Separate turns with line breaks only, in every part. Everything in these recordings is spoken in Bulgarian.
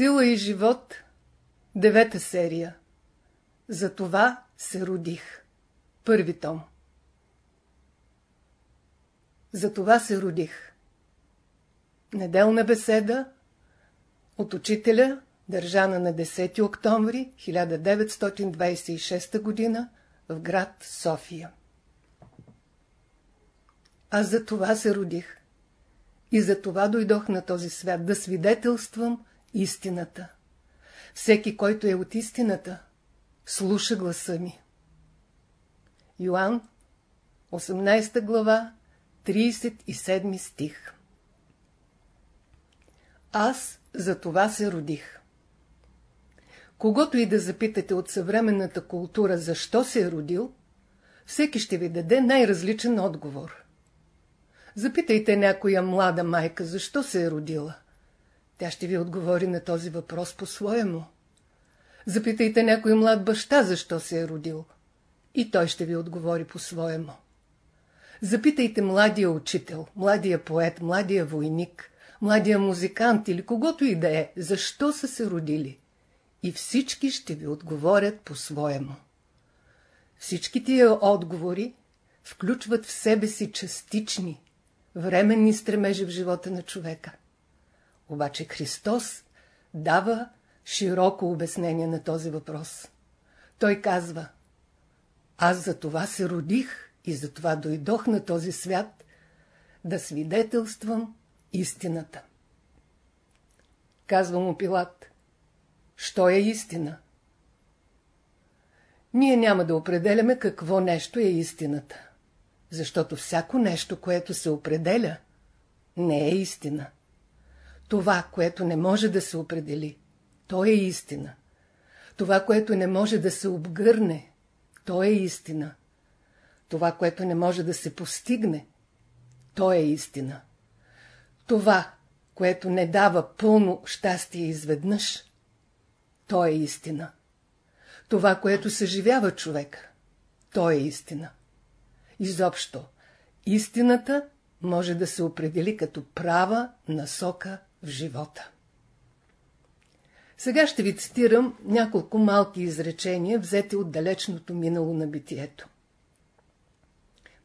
Сила и живот, девета серия. За това се родих. Първи том. За това се родих. Неделна беседа от учителя, държана на 10 октомври 1926 г. в град София. Аз за това се родих. И за това дойдох на този свят, да свидетелствам истината. Всеки, който е от истината, слуша гласа ми. Йоанн, 18 глава, 37 стих Аз за това се родих. Когато и да запитате от съвременната култура защо се е родил, всеки ще ви даде най-различен отговор. Запитайте някоя млада майка, защо се е родила. Тя ще ви отговори на този въпрос по-своему. Запитайте някой млад баща, защо се е родил. И той ще ви отговори по-своему. Запитайте младия учител, младия поет, младия войник, младия музикант или когото и да е, защо са се родили. И всички ще ви отговорят по-своему. Всички тия отговори включват в себе си частични, временни стремежи в живота на човека. Обаче Христос дава широко обяснение на този въпрос. Той казва, аз за това се родих и за това дойдох на този свят, да свидетелствам истината. Казва му Пилат, що е истина? Ние няма да определяме какво нещо е истината защото всяко нещо, което се определя, не е истина. Това, което не може да се определи, то е истина. Това, което не може да се обгърне, то е истина. Това, което не може да се постигне, то е истина. Това, което не дава пълно щастие изведнъж, то е истина. Това, което съживява човека, то е истина. Изобщо, истината може да се определи като права насока в живота. Сега ще ви цитирам няколко малки изречения, взети от далечното минало на битието.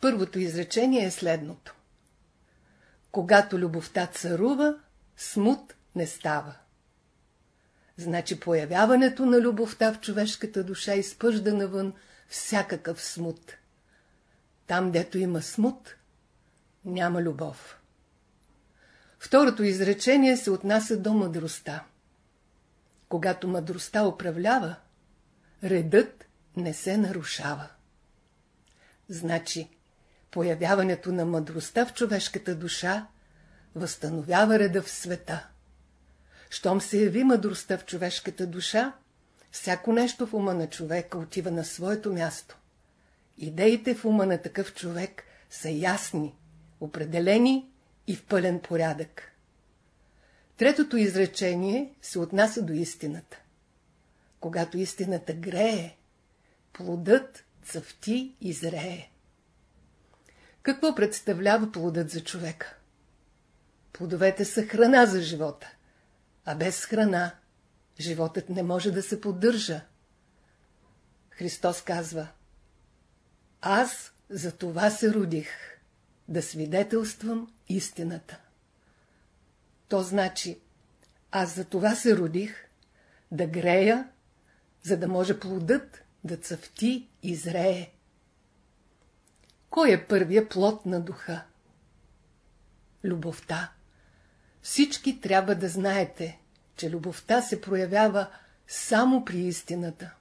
Първото изречение е следното. Когато любовта царува, смут не става. Значи появяването на любовта в човешката душа изпъжда навън всякакъв смут – там, дето има смут, няма любов. Второто изречение се отнася до мъдростта. Когато мъдростта управлява, редът не се нарушава. Значи, появяването на мъдростта в човешката душа възстановява реда в света. Щом се яви мъдростта в човешката душа, всяко нещо в ума на човека отива на своето място. Идеите в ума на такъв човек са ясни, определени и в пълен порядък. Третото изречение се отнася до истината. Когато истината грее, плодът цъфти и зрее. Какво представлява плодът за човека? Плодовете са храна за живота, а без храна животът не може да се поддържа. Христос казва – аз за това се родих, да свидетелствам истината. То значи, аз за това се родих, да грея, за да може плодът да цъфти и зрее. Кой е първия плод на духа? Любовта. Всички трябва да знаете, че любовта се проявява само при истината.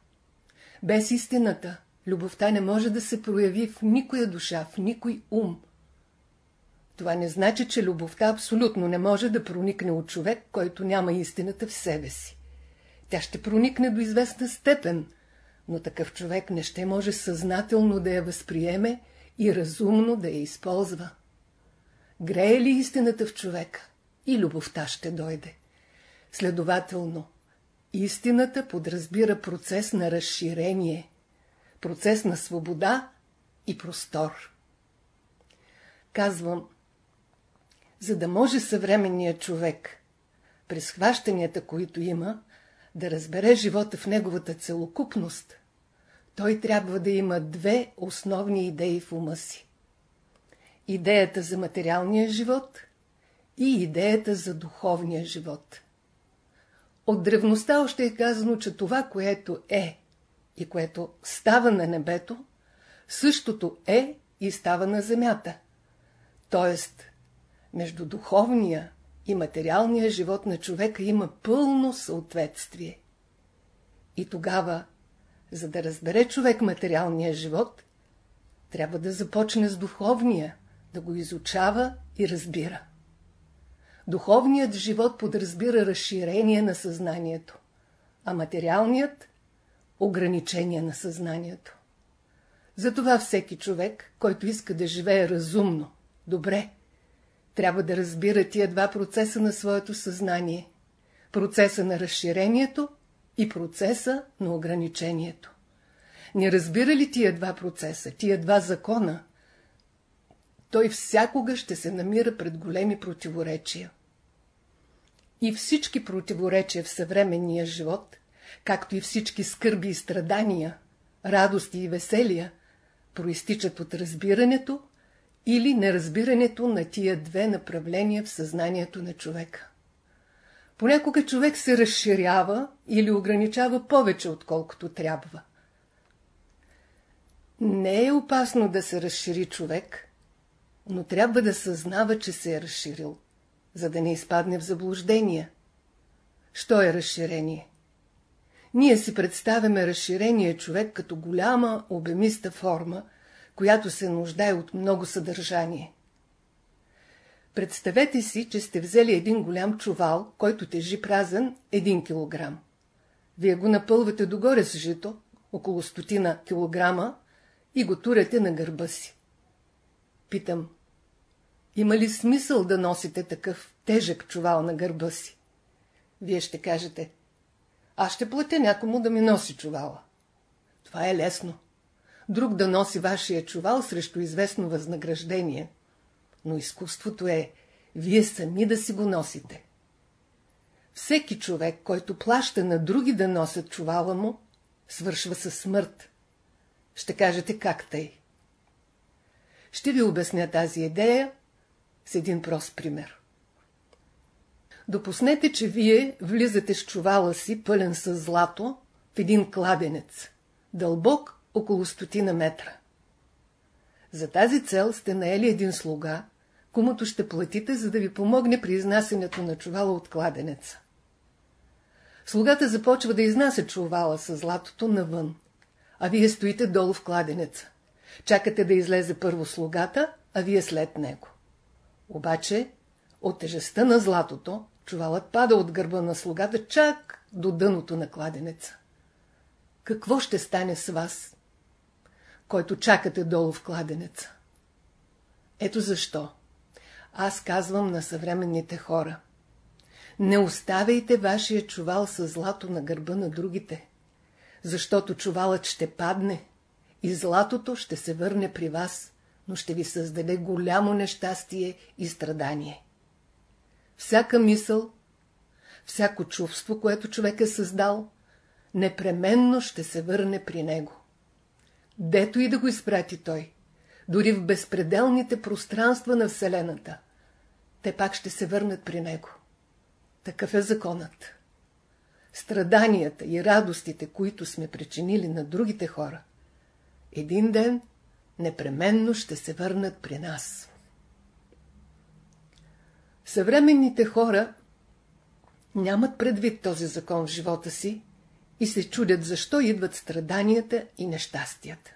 Без истината Любовта не може да се прояви в никоя душа, в никой ум. Това не значи, че любовта абсолютно не може да проникне от човек, който няма истината в себе си. Тя ще проникне до известна степен, но такъв човек не ще може съзнателно да я възприеме и разумно да я използва. Грее ли истината в човека и любовта ще дойде. Следователно, истината подразбира процес на разширение – процес на свобода и простор. Казвам, за да може съвременният човек през хващанията, които има, да разбере живота в неговата целокупност, той трябва да има две основни идеи в ума си. Идеята за материалния живот и идеята за духовния живот. От древността още е казано, че това, което е и което става на небето, същото е и става на земята. Тоест, между духовния и материалния живот на човека има пълно съответствие. И тогава, за да разбере човек материалния живот, трябва да започне с духовния, да го изучава и разбира. Духовният живот подразбира разширение на съзнанието, а материалният – ограничение на съзнанието. Затова всеки човек, който иска да живее разумно, добре, трябва да разбира тия два процеса на своето съзнание. Процеса на разширението и процеса на ограничението. Не разбира ли тия два процеса, тия два закона, той всякога ще се намира пред големи противоречия. И всички противоречия в съвременния живот, както и всички скърби и страдания, радости и веселия, проистичат от разбирането или неразбирането на тия две направления в съзнанието на човека. Понякога човек се разширява или ограничава повече, отколкото трябва. Не е опасно да се разшири човек, но трябва да съзнава, че се е разширил, за да не изпадне в заблуждение. Що е разширение? Ние си представяме разширение човек като голяма обемиста форма, която се нуждае от много съдържание. Представете си, че сте взели един голям чувал, който тежи празен 1 кг. Вие го напълвате догоре с жито, около стотина килограма, и го турете на гърба си. Питам, има ли смисъл да носите такъв тежък чувал на гърба си? Вие ще кажете, аз ще платя някому да ми носи чувала. Това е лесно. Друг да носи вашия чувал срещу известно възнаграждение. Но изкуството е, вие сами да си го носите. Всеки човек, който плаща на други да носят чувала му, свършва със смърт. Ще кажете как тъй. Ще ви обясня тази идея с един прост пример. Допуснете, че вие влизате с чувала си, пълен с злато, в един кладенец, дълбок около стотина метра. За тази цел сте наели един слуга, комуто ще платите, за да ви помогне при изнасянето на чувала от кладенеца. Слугата започва да изнася чувала с златото навън, а вие стоите долу в кладенеца. Чакате да излезе първо слугата, а вие след него. Обаче, от тежестта на златото, чувалът пада от гърба на слугата чак до дъното на кладенеца. Какво ще стане с вас, който чакате долу в кладенеца? Ето защо. Аз казвам на съвременните хора. Не оставяйте вашия чувал с злато на гърба на другите, защото чувалът ще падне и златото ще се върне при вас, но ще ви създаде голямо нещастие и страдание. Всяка мисъл, всяко чувство, което човек е създал, непременно ще се върне при него. Дето и да го изпрати той, дори в безпределните пространства на Вселената, те пак ще се върнат при него. Такъв е законът. Страданията и радостите, които сме причинили на другите хора, един ден непременно ще се върнат при нас. Съвременните хора нямат предвид този закон в живота си и се чудят защо идват страданията и нещастията.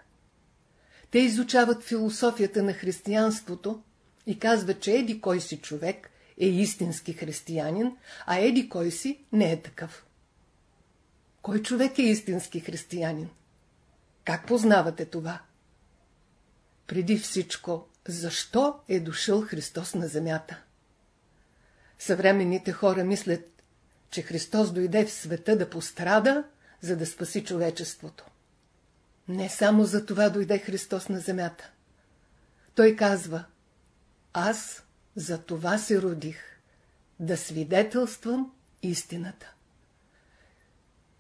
Те изучават философията на християнството и казват, че еди кой си човек е истински християнин, а еди кой си не е такъв. Кой човек е истински християнин? Как познавате това? Преди всичко, защо е дошъл Христос на земята? Съвременните хора мислят, че Христос дойде в света да пострада, за да спаси човечеството. Не само за това дойде Христос на земята. Той казва, аз за това се родих, да свидетелствам истината.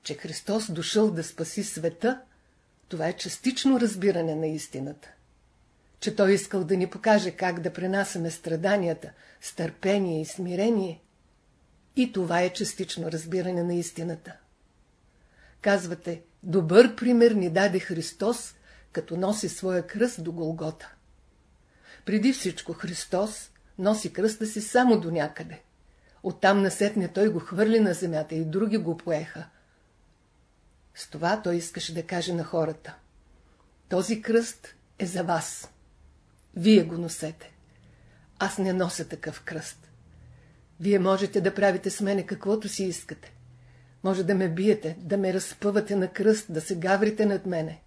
Че Христос дошъл да спаси света, това е частично разбиране на истината. Че Той искал да ни покаже как да пренасяме страданията с търпение и смирение, и това е частично разбиране на истината. Казвате, добър пример ни даде Христос, като носи своя кръст до Голгота. Преди всичко Христос носи кръста си само до някъде. Оттам насетне той го хвърли на земята и други го поеха. С това той искаше да каже на хората. Този кръст е за вас. Вие го носете. Аз не нося такъв кръст. Вие можете да правите с мене каквото си искате. Може да ме биете, да ме разпъвате на кръст, да се гаврите над мене.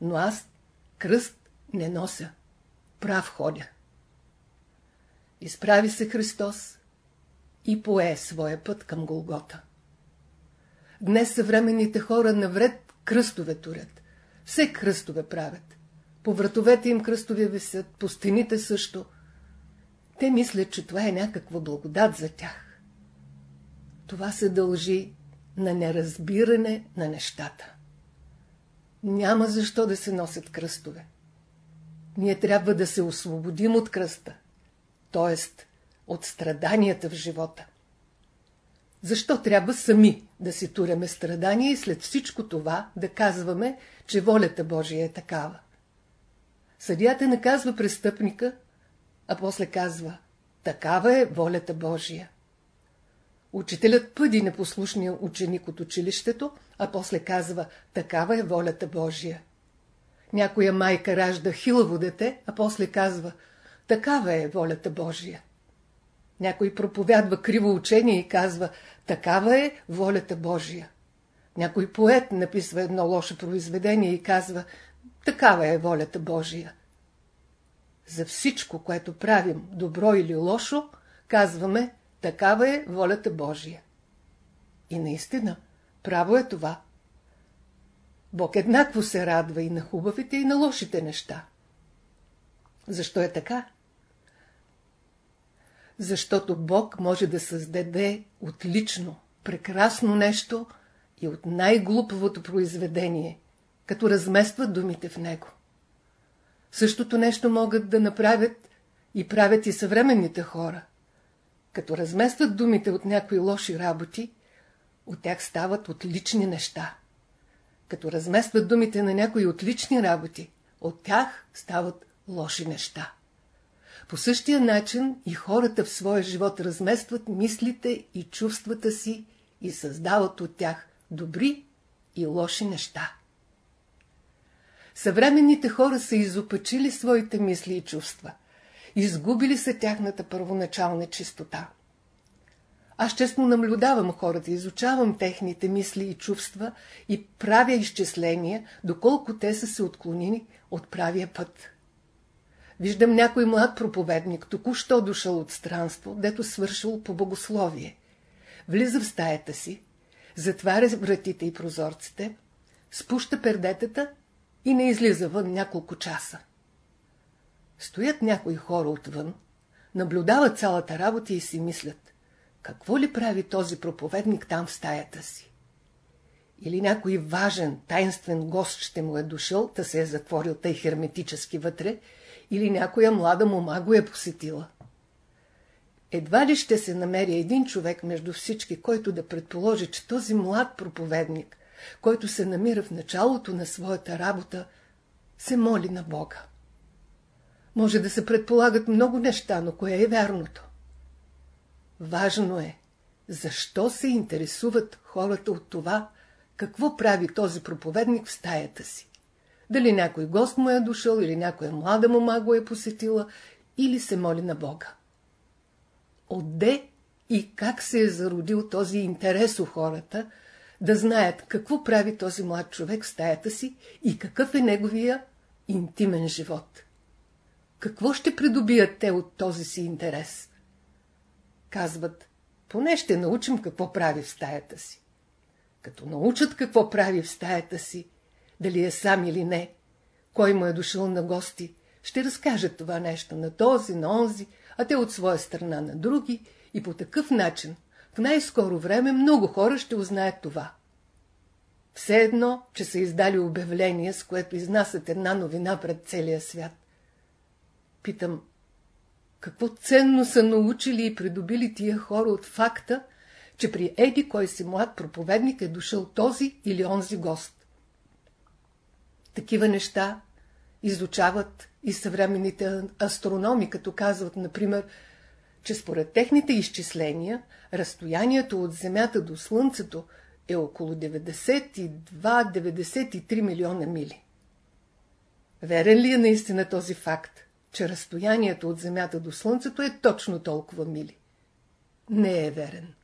Но аз кръст не нося. Прав ходя. Изправи се Христос и пое своя път към Голгота. Днес съвременните хора навред кръстове турят. Все кръстове правят. По вратовете им кръстове висят, по стените също. Те мислят, че това е някаква благодат за тях. Това се дължи на неразбиране на нещата. Няма защо да се носят кръстове. Ние трябва да се освободим от кръста, т.е. от страданията в живота. Защо трябва сами да си туряме страдания и след всичко това да казваме, че волята Божия е такава? Съдията наказва престъпника, а после казва, такава е волята Божия. Учителят пъди непослушния ученик от училището, а после казва, такава е волята Божия. Някоя майка ражда хилаво дете, а после казва, такава е волята Божия. Някой проповядва криво учение и казва, такава е волята Божия. Някой поет написва едно лошо произведение и казва, такава е волята Божия. За всичко, което правим, добро или лошо, казваме, такава е волята Божия. И наистина, право е това. Бог еднакво се радва и на хубавите, и на лошите неща. Защо е така? Защото Бог може да създаде отлично, прекрасно нещо и от най-глупавото произведение, като размества думите в него. Същото нещо могат да направят и правят и съвременните хора. Като разместват думите от някои лоши работи, от тях стават отлични неща. Като разместват думите на някои отлични работи, от тях стават лоши неща. По същия начин и хората в своя живот разместват мислите и чувствата си и създават от тях добри и лоши неща. Съвременните хора са изопачили своите мисли и чувства. Изгубили са тяхната първоначална чистота. Аз честно наблюдавам хората, изучавам техните мисли и чувства и правя изчисления, доколко те са се отклонени от правия път. Виждам някой млад проповедник, току-що дошъл от странство, дето свършил по богословие. Влиза в стаята си, затваря вратите и прозорците, спуща пердетата и не излиза вън няколко часа. Стоят някои хора отвън, наблюдават цялата работа и си мислят, какво ли прави този проповедник там в стаята си? Или някой важен, тайнствен гост ще му е дошъл, да се е затворил тъй херметически вътре, или някоя млада мома го е посетила. Едва ли ще се намери един човек между всички, който да предположи, че този млад проповедник който се намира в началото на своята работа, се моли на Бога. Може да се предполагат много неща, но кое е вярното? Важно е, защо се интересуват хората от това, какво прави този проповедник в стаята си. Дали някой гост му е дошъл, или някоя млада мома го е посетила, или се моли на Бога. Отде и как се е зародил този интерес у хората – да знаят какво прави този млад човек в стаята си и какъв е неговия интимен живот. Какво ще придобият те от този си интерес? Казват, поне ще научим какво прави в стаята си. Като научат какво прави в стаята си, дали е сам или не, кой му е дошъл на гости, ще разкажат това нещо на този, на онзи, а те от своя страна на други и по такъв начин – В най-скоро време много хора ще узнаят това. Все едно, че са издали обявление, с което изнасят една новина пред целия свят. Питам, какво ценно са научили и придобили тия хора от факта, че при еди кой си млад проповедник е дошъл този или онзи гост. Такива неща изучават и съвременните астрономи, като казват, например, че според техните изчисления, разстоянието от Земята до Слънцето е около 92-93 милиона мили. Верен ли е наистина този факт, че разстоянието от Земята до Слънцето е точно толкова мили? Не е верен.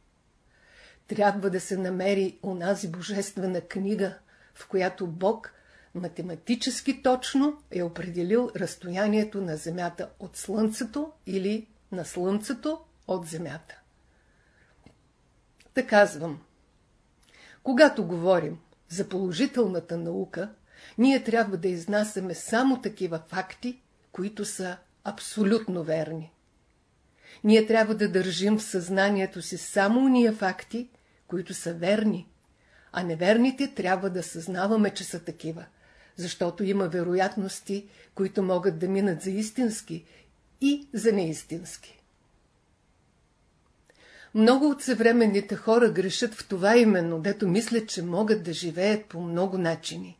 Трябва да се намери онази божествена книга, в която Бог математически точно е определил разстоянието на Земята от Слънцето или на Слънцето от Земята. Та казвам, когато говорим за положителната наука, ние трябва да изнасяме само такива факти, които са абсолютно верни. Ние трябва да държим в съзнанието си само уния факти, които са верни, а неверните трябва да съзнаваме, че са такива, защото има вероятности, които могат да минат за истински и за неистински. Много от съвременните хора грешат в това именно, дето мислят, че могат да живеят по много начини.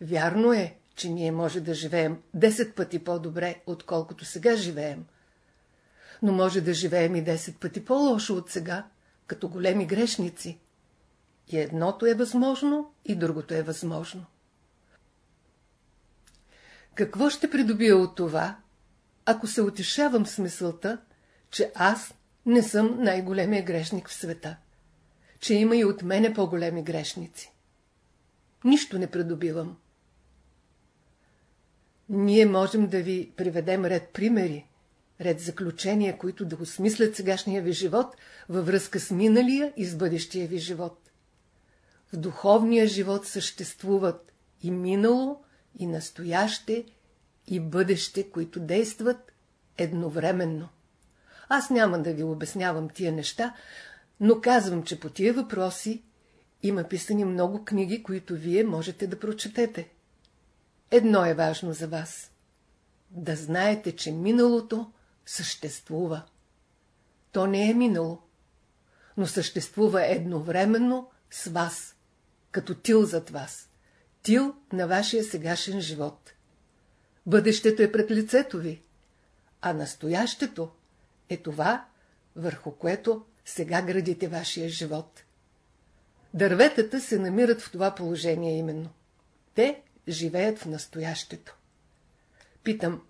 Вярно е, че ние може да живеем 10 пъти по-добре, отколкото сега живеем. Но може да живеем и 10 пъти по-лошо от сега, като големи грешници. И едното е възможно, и другото е възможно. Какво ще придобия от това, ако се утешавам с мисълта, че аз не съм най-големия грешник в света, че има и от мене по-големи грешници? Нищо не придобивам. Ние можем да ви приведем ред примери, ред заключения, които да осмислят сегашния ви живот във връзка с миналия и с бъдещия ви живот. В духовния живот съществуват и минало, и настояще, и бъдеще, които действат едновременно. Аз няма да ви обяснявам тия неща, но казвам, че по тия въпроси има писани много книги, които вие можете да прочетете. Едно е важно за вас. Да знаете, че миналото съществува. То не е минало, но съществува едновременно с вас, като тил зад вас, тил на вашия сегашен живот. Бъдещето е пред лицето ви, а настоящето е това, върху което сега градите вашия живот. Дърветата се намират в това положение именно. Те живеят в настоящето. Питам,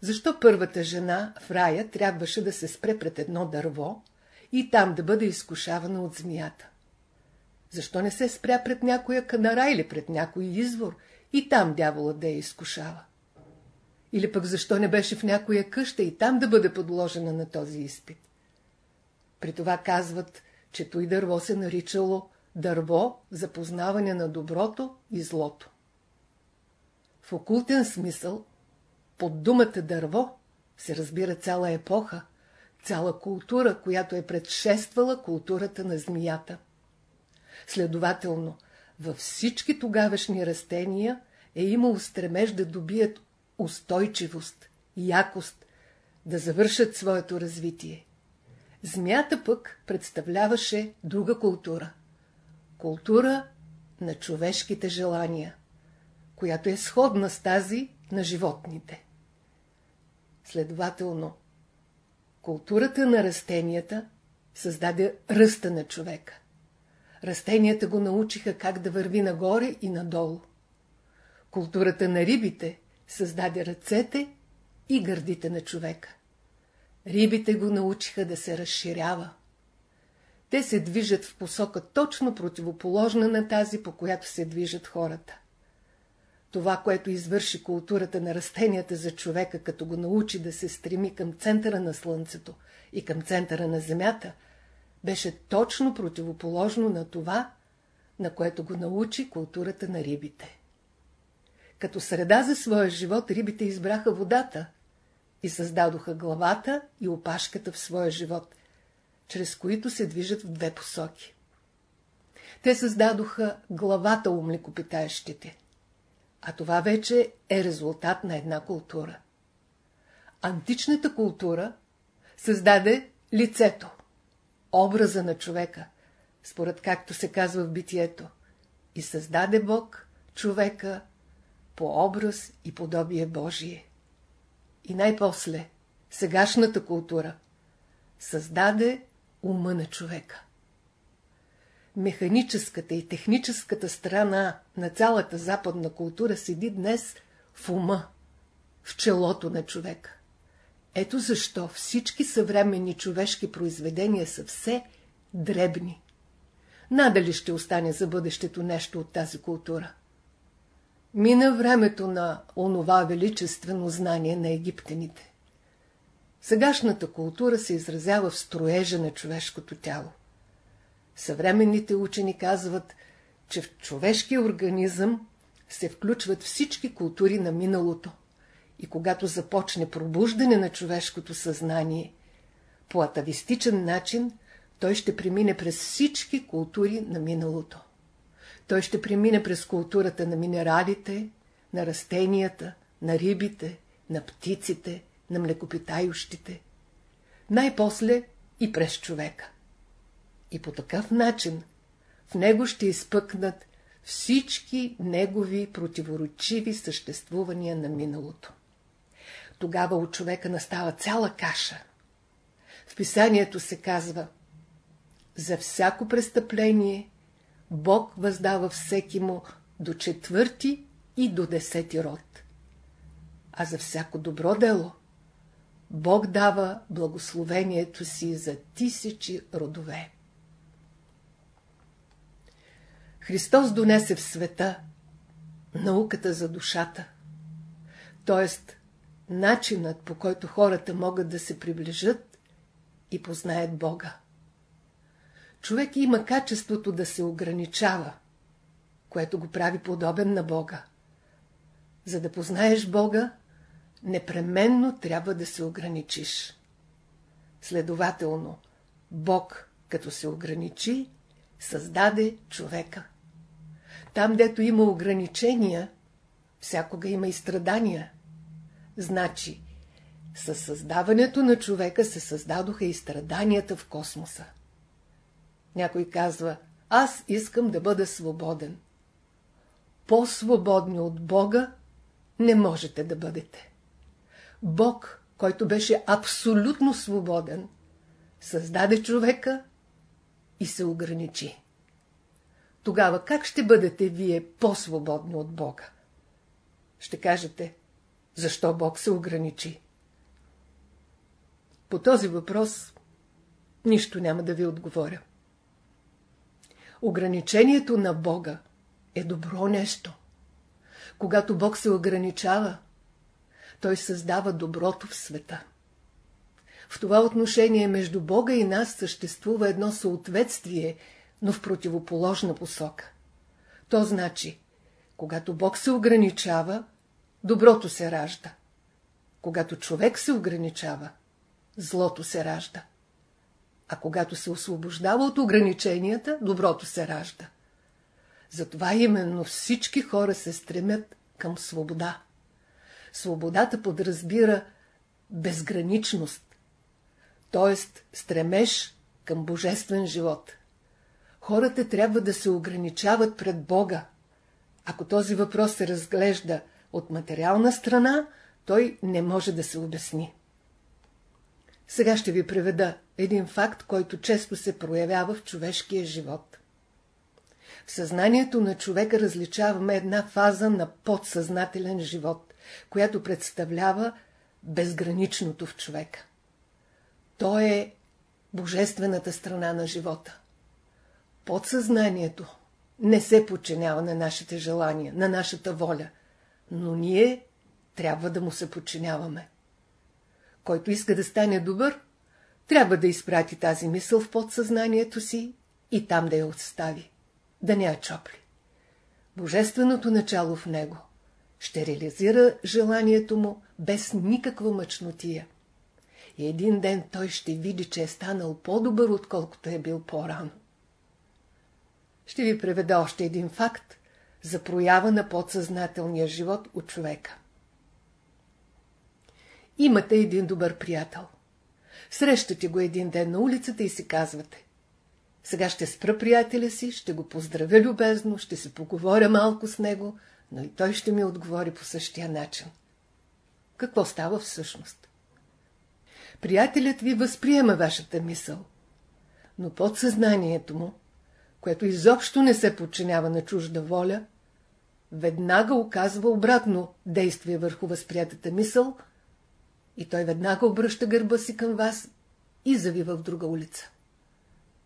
защо първата жена в рая трябваше да се спре пред едно дърво и там да бъде изкушавана от змията? Защо не се спря пред някоя канара или пред някой извор и там дяволът да я изкушава? Или пък защо не беше в някоя къща и там да бъде подложена на този изпит? При това казват, че той дърво се наричало дърво за познаване на доброто и злото. В окултен смисъл, под думата дърво се разбира цяла епоха, цяла култура, която е предшествала културата на змията. Следователно, във всички тогавашни растения е имало стремеж да добият устойчивост, якост, да завършат своето развитие. Змията пък представляваше друга култура. Култура на човешките желания, която е сходна с тази на животните. Следователно, културата на растенията създаде ръста на човека. Растенията го научиха как да върви нагоре и надолу. Културата на рибите създаде ръцете и гърдите на човека. Рибите го научиха да се разширява. Те се движат в посока точно противоположна на тази, по която се движат хората. Това, което извърши културата на растенията за човека, като го научи да се стреми към центъра на Слънцето и към центъра на Земята, беше точно противоположно на това, на което го научи културата на рибите. Като среда за своя живот рибите избраха водата и създадоха главата и опашката в своя живот. чрез които се движат в две посоки. Те създадоха главата у млекопитаещите. А това вече е резултат на една култура. Античната култура създаде лицето, образа на човека, според както се казва в битието, и създаде Бог човека по образ и подобие Божие. И най-после, сегашната култура създаде ума на човека. Механическата и техническата страна на цялата западна култура седи днес в ума, в челото на човека. Ето защо всички съвременни човешки произведения са все дребни. Надали ще остане за бъдещето нещо от тази култура. Мина времето на онова величествено знание на египтяните. Сегашната култура се изразява в строежа на човешкото тяло. Съвременните учени казват, че в човешкия организъм се включват всички култури на миналото. И когато започне пробуждане на човешкото съзнание, по атавистичен начин той ще премине през всички култури на миналото. Той ще премине през културата на минералите, на растенията, на рибите, на птиците, на млекопитающите. Най-после и през човека. И по такъв начин в него ще изпъкнат всички негови противоречиви съществувания на миналото. Тогава от човека настава цяла каша. В писанието се казва За всяко престъпление Бог въздава всеки му до четвърти и до десети род. А за всяко добро дело Бог дава благословението си за тисячи родове. Христос донесе в света науката за душата, т.е. начинът по който хората могат да се приближат и познаят Бога. Човек има качеството да се ограничава, което го прави подобен на Бога. За да познаеш Бога, непременно трябва да се ограничиш. Следователно, Бог, като се ограничи, създаде човека. Там, дето има ограничения, всякога има и страдания. Значи, със създаването на човека се създадоха и страданията в космоса. Някой казва, аз искам да бъда свободен. По-свободни от Бога не можете да бъдете. Бог, който беше абсолютно свободен, създаде човека и се ограничи. Тогава как ще бъдете вие по-свободни от Бога? Ще кажете, защо Бог се ограничи? По този въпрос нищо няма да ви отговоря. Ограничението на Бога е добро нещо. Когато Бог се ограничава, Той създава доброто в света. В това отношение между Бога и нас съществува едно съответствие, но в противоположна посока. То значи, когато Бог се ограничава, доброто се ражда. Когато човек се ограничава, злото се ражда. А когато се освобождава от ограниченията, доброто се ражда. Затова именно всички хора се стремят към свобода. Свободата подразбира безграничност, т.е. стремеж към божествен живот. Хората трябва да се ограничават пред Бога. Ако този въпрос се разглежда от материална страна, той не може да се обясни. Сега ще ви преведа един факт, който често се проявява в човешкия живот. В съзнанието на човека различаваме една фаза на подсъзнателен живот, която представлява безграничното в човека. То е божествената страна на живота. Подсъзнанието не се подчинява на нашите желания, на нашата воля, но ние трябва да му се подчиняваме. Който иска да стане добър, трябва да изпрати тази мисъл в подсъзнанието си и там да я отстави, да не я чопли. Божественото начало в него ще реализира желанието му без никаква мъчнотия. и един ден той ще види, че е станал по-добър, отколкото е бил по-рано. Ще ви преведа още един факт за проява на подсъзнателния живот от човека. Имате един добър приятел. Срещате го един ден на улицата и си казвате. Сега ще спра приятеля си, ще го поздравя любезно, ще се поговоря малко с него, но и той ще ми отговори по същия начин. Какво става всъщност? Приятелят ви възприема вашата мисъл, но подсъзнанието му, което изобщо не се подчинява на чужда воля, веднага оказва обратно действие върху възприятата мисъл и той веднага обръща гърба си към вас и завива в друга улица.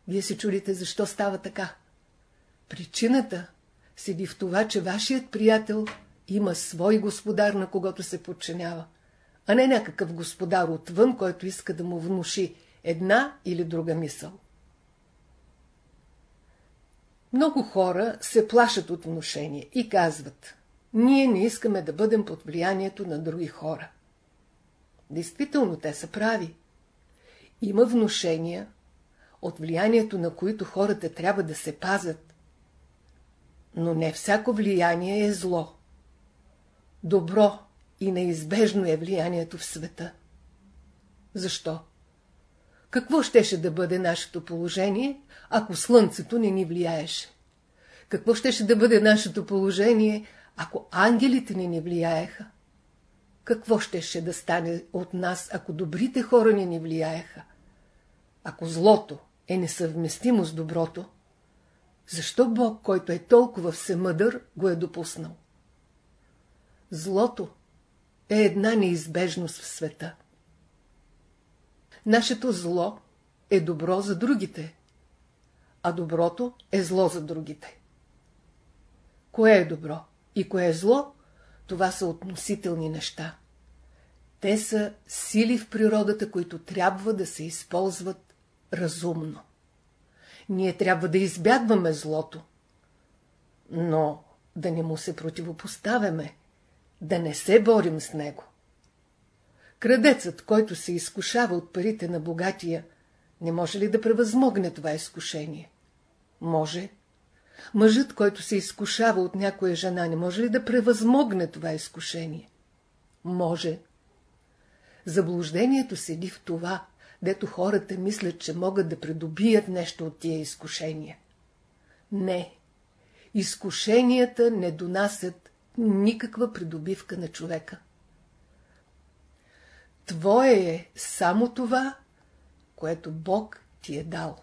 Вие се чудите защо става така. Причината седи в това, че вашият приятел има свой господар, на когото се подчинява, а не някакъв господар отвън, който иска да му внуши една или друга мисъл. Много хора се плашат от внушение и казват, ние не искаме да бъдем под влиянието на други хора. Действително те са прави. Има внушения, от влиянието на които хората трябва да се пазят. Но не всяко влияние е зло. Добро и неизбежно е влиянието в света. Защо? Какво щеше да бъде нашето положение, ако слънцето не ни влияеше? Какво щеше да бъде нашето положение, ако ангелите не ни влияеха? Какво щеше да стане от нас, ако добрите хора не ни влияеха? Ако злото е несъвместимо с доброто, защо Бог, който е толкова всемъдър, го е допуснал? Злото е една неизбежност в света. Нашето зло е добро за другите, а доброто е зло за другите. Кое е добро и кое е зло, това са относителни неща. Те са сили в природата, които трябва да се използват разумно. Ние трябва да избягваме злото, но да не му се противопоставяме, да не се борим с него. Крадецът, който се изкушава от парите на богатия, не може ли да превъзмогне това изкушение? Може. Мъжът, който се изкушава от някоя жена, не може ли да превъзмогне това изкушение? Може. Заблуждението седи в това, дето хората мислят, че могат да придобият нещо от тия изкушения. Не. Изкушенията не донасят никаква придобивка на човека. Твое е само това, което Бог ти е дал.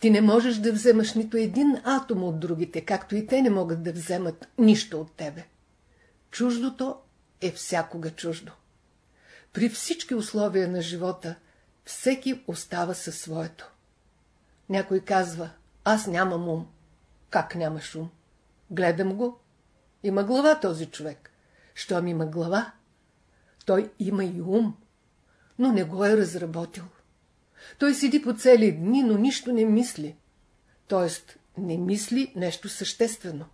Ти не можеш да вземаш нито един атом от другите, както и те не могат да вземат нищо от тебе. Чуждото е всякога чуждо. При всички условия на живота всеки остава със своето. Някой казва, аз нямам ум. Как нямаш ум? Гледам го. Има глава този човек. Щом има глава, той има и ум, но не го е разработил. Той седи по цели дни, но нищо не мисли. Тоест, не мисли нещо съществено.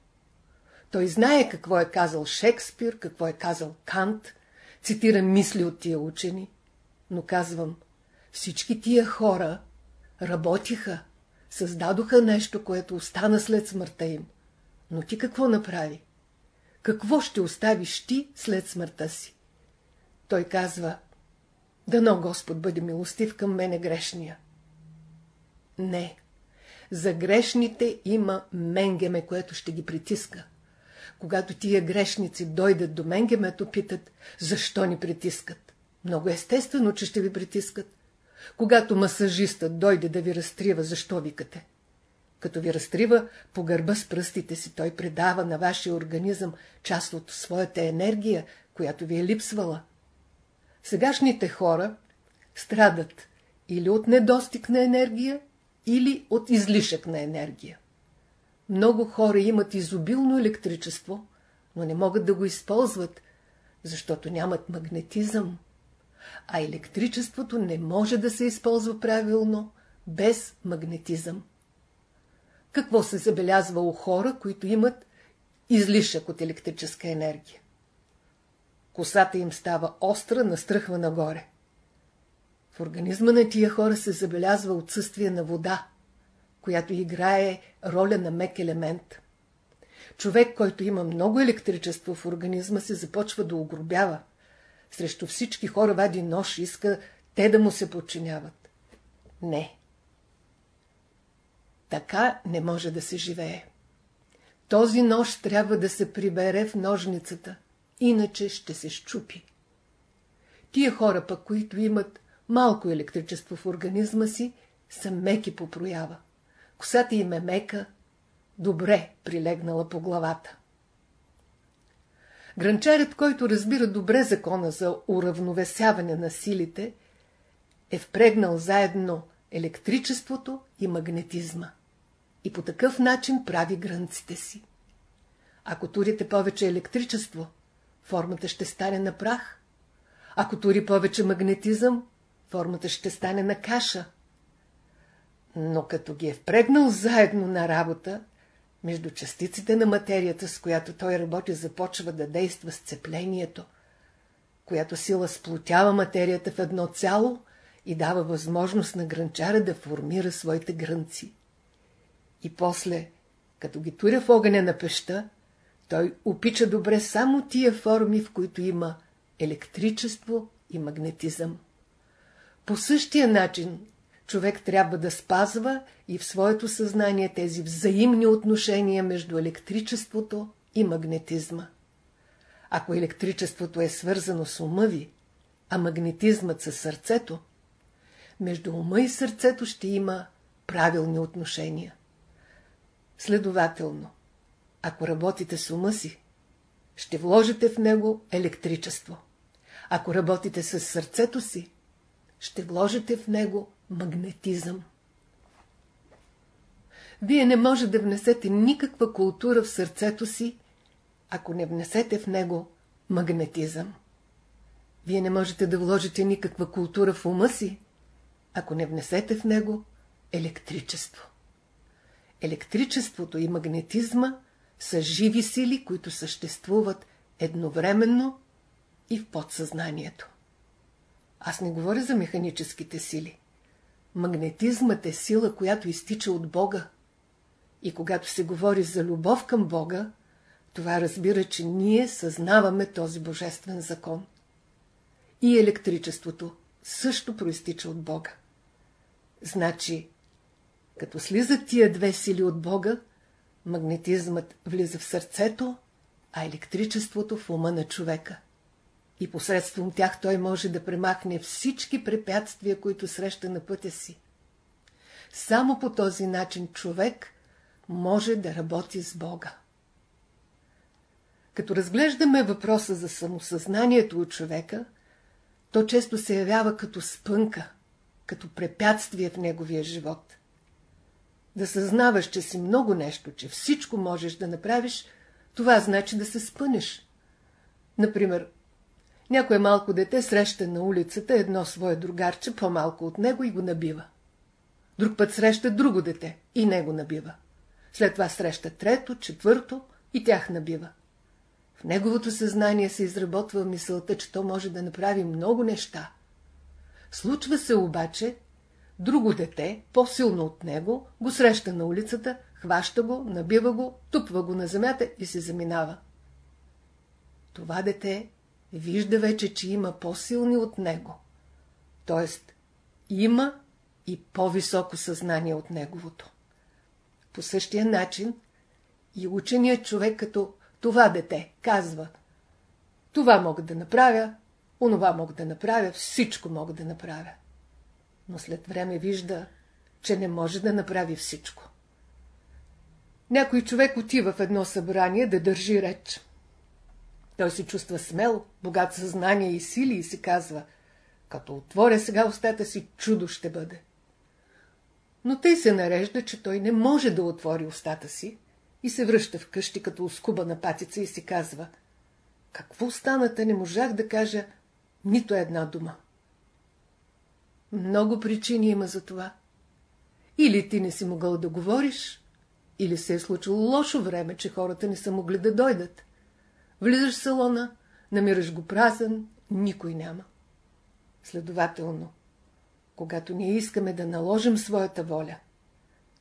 Той знае какво е казал Шекспир, какво е казал Кант, цитира мисли от тия учени, но казвам, всички тия хора работиха, създадоха нещо, което остана след смъртта им. Но ти какво направи? Какво ще оставиш ти след смъртта си? Той казва, дано Господ бъде милостив към мене грешния. Не, за грешните има менгеме, което ще ги притиска. Когато тия грешници дойдат до менгемето, питат, защо ни притискат. Много естествено, че ще ви притискат. Когато масажистът дойде да ви разтрива, защо викате? Като ви разтрива по гърба с пръстите си, той предава на вашия организъм част от своята енергия, която ви е липсвала. Сегашните хора страдат или от недостиг на енергия, или от излишък на енергия. Много хора имат изобилно електричество, но не могат да го използват, защото нямат магнетизъм. А електричеството не може да се използва правилно без магнетизъм. Какво се забелязва у хора, които имат излишък от електрическа енергия? Косата им става остра, настръхва нагоре. В организма на тия хора се забелязва отсъствие на вода, която играе роля на мек елемент. Човек, който има много електричество в организма си, започва да огробява. Срещу всички хора вади нож иска те да му се подчиняват. Не. Така не може да се живее. Този нож трябва да се прибере в ножницата, иначе ще се щупи. Тия хора пък, които имат малко електричество в организма си, са меки по проява. Косата им е мека, добре прилегнала по главата. Гранчарят, който разбира добре закона за уравновесяване на силите, е впрегнал заедно електричеството и магнетизма. И по такъв начин прави грънците си. Ако турите повече електричество, формата ще стане на прах. Ако тури повече магнетизъм, формата ще стане на каша. Но като ги е впрегнал заедно на работа, между частиците на материята, с която той работи, започва да действа сцеплението, която сила сплотява материята в едно цяло и дава възможност на гранчара да формира своите грънци. И после, като ги туря в огъня на пеща, той опича добре само тия форми, в които има електричество и магнетизъм. По същия начин човек трябва да спазва и в своето съзнание тези взаимни отношения между електричеството и магнетизма. Ако електричеството е свързано с ума ви, а магнетизмът със сърцето, между ума и сърцето ще има правилни отношения. Следователно, ако работите с ума си, ще вложите в него електричество. Ако работите с сърцето си, ще вложите в него магнетизъм. Вие не може да внесете никаква култура в сърцето си, ако не внесете в него магнетизъм. Вие не можете да вложите никаква култура в ума си, ако не внесете в него електричество. Електричеството и магнетизма са живи сили, които съществуват едновременно и в подсъзнанието. Аз не говоря за механическите сили. Магнетизмът е сила, която изтича от Бога. И когато се говори за любов към Бога, това разбира, че ние съзнаваме този божествен закон. И електричеството също проистича от Бога. Значи, като слизат тия две сили от Бога, магнетизмът влиза в сърцето, а електричеството в ума на човека и посредством тях той може да премахне всички препятствия, които среща на пътя си. Само по този начин човек може да работи с Бога. Като разглеждаме въпроса за самосъзнанието от човека, то често се явява като спънка, като препятствие в неговия живот. Да съзнаваш, че си много нещо, че всичко можеш да направиш, това значи да се спънеш. Например, Някое малко дете среща на улицата едно свое другарче, по-малко от него и го набива. Друг път среща друго дете и него набива. След това среща трето, четвърто и тях набива. В неговото съзнание се изработва мисълта, че то може да направи много неща. Случва се обаче, друго дете, по-силно от него, го среща на улицата, хваща го, набива го, тупва го на земята и се заминава. Това дете вижда вече, че има по-силни от него. Тоест, има и по-високо съзнание от неговото. По същия начин и ученият човек като това дете казва това мога да направя, онова мога да направя, всичко мога да направя. Но след време вижда, че не може да направи всичко. Някой човек отива в едно събрание да държи реч. Той се чувства смел, богат съзнание и сили и си казва, като отворя сега устата си, чудо ще бъде. Но тъй се нарежда, че той не може да отвори устата си и се връща вкъщи като оскуба на патица и си казва, какво станата не можах да кажа нито една дума. Много причини има за това. Или ти не си могъл да говориш, или се е случило лошо време, че хората не са могли да дойдат. Влизаш в салона, намираш го празен, никой няма. Следователно, когато ние искаме да наложим своята воля,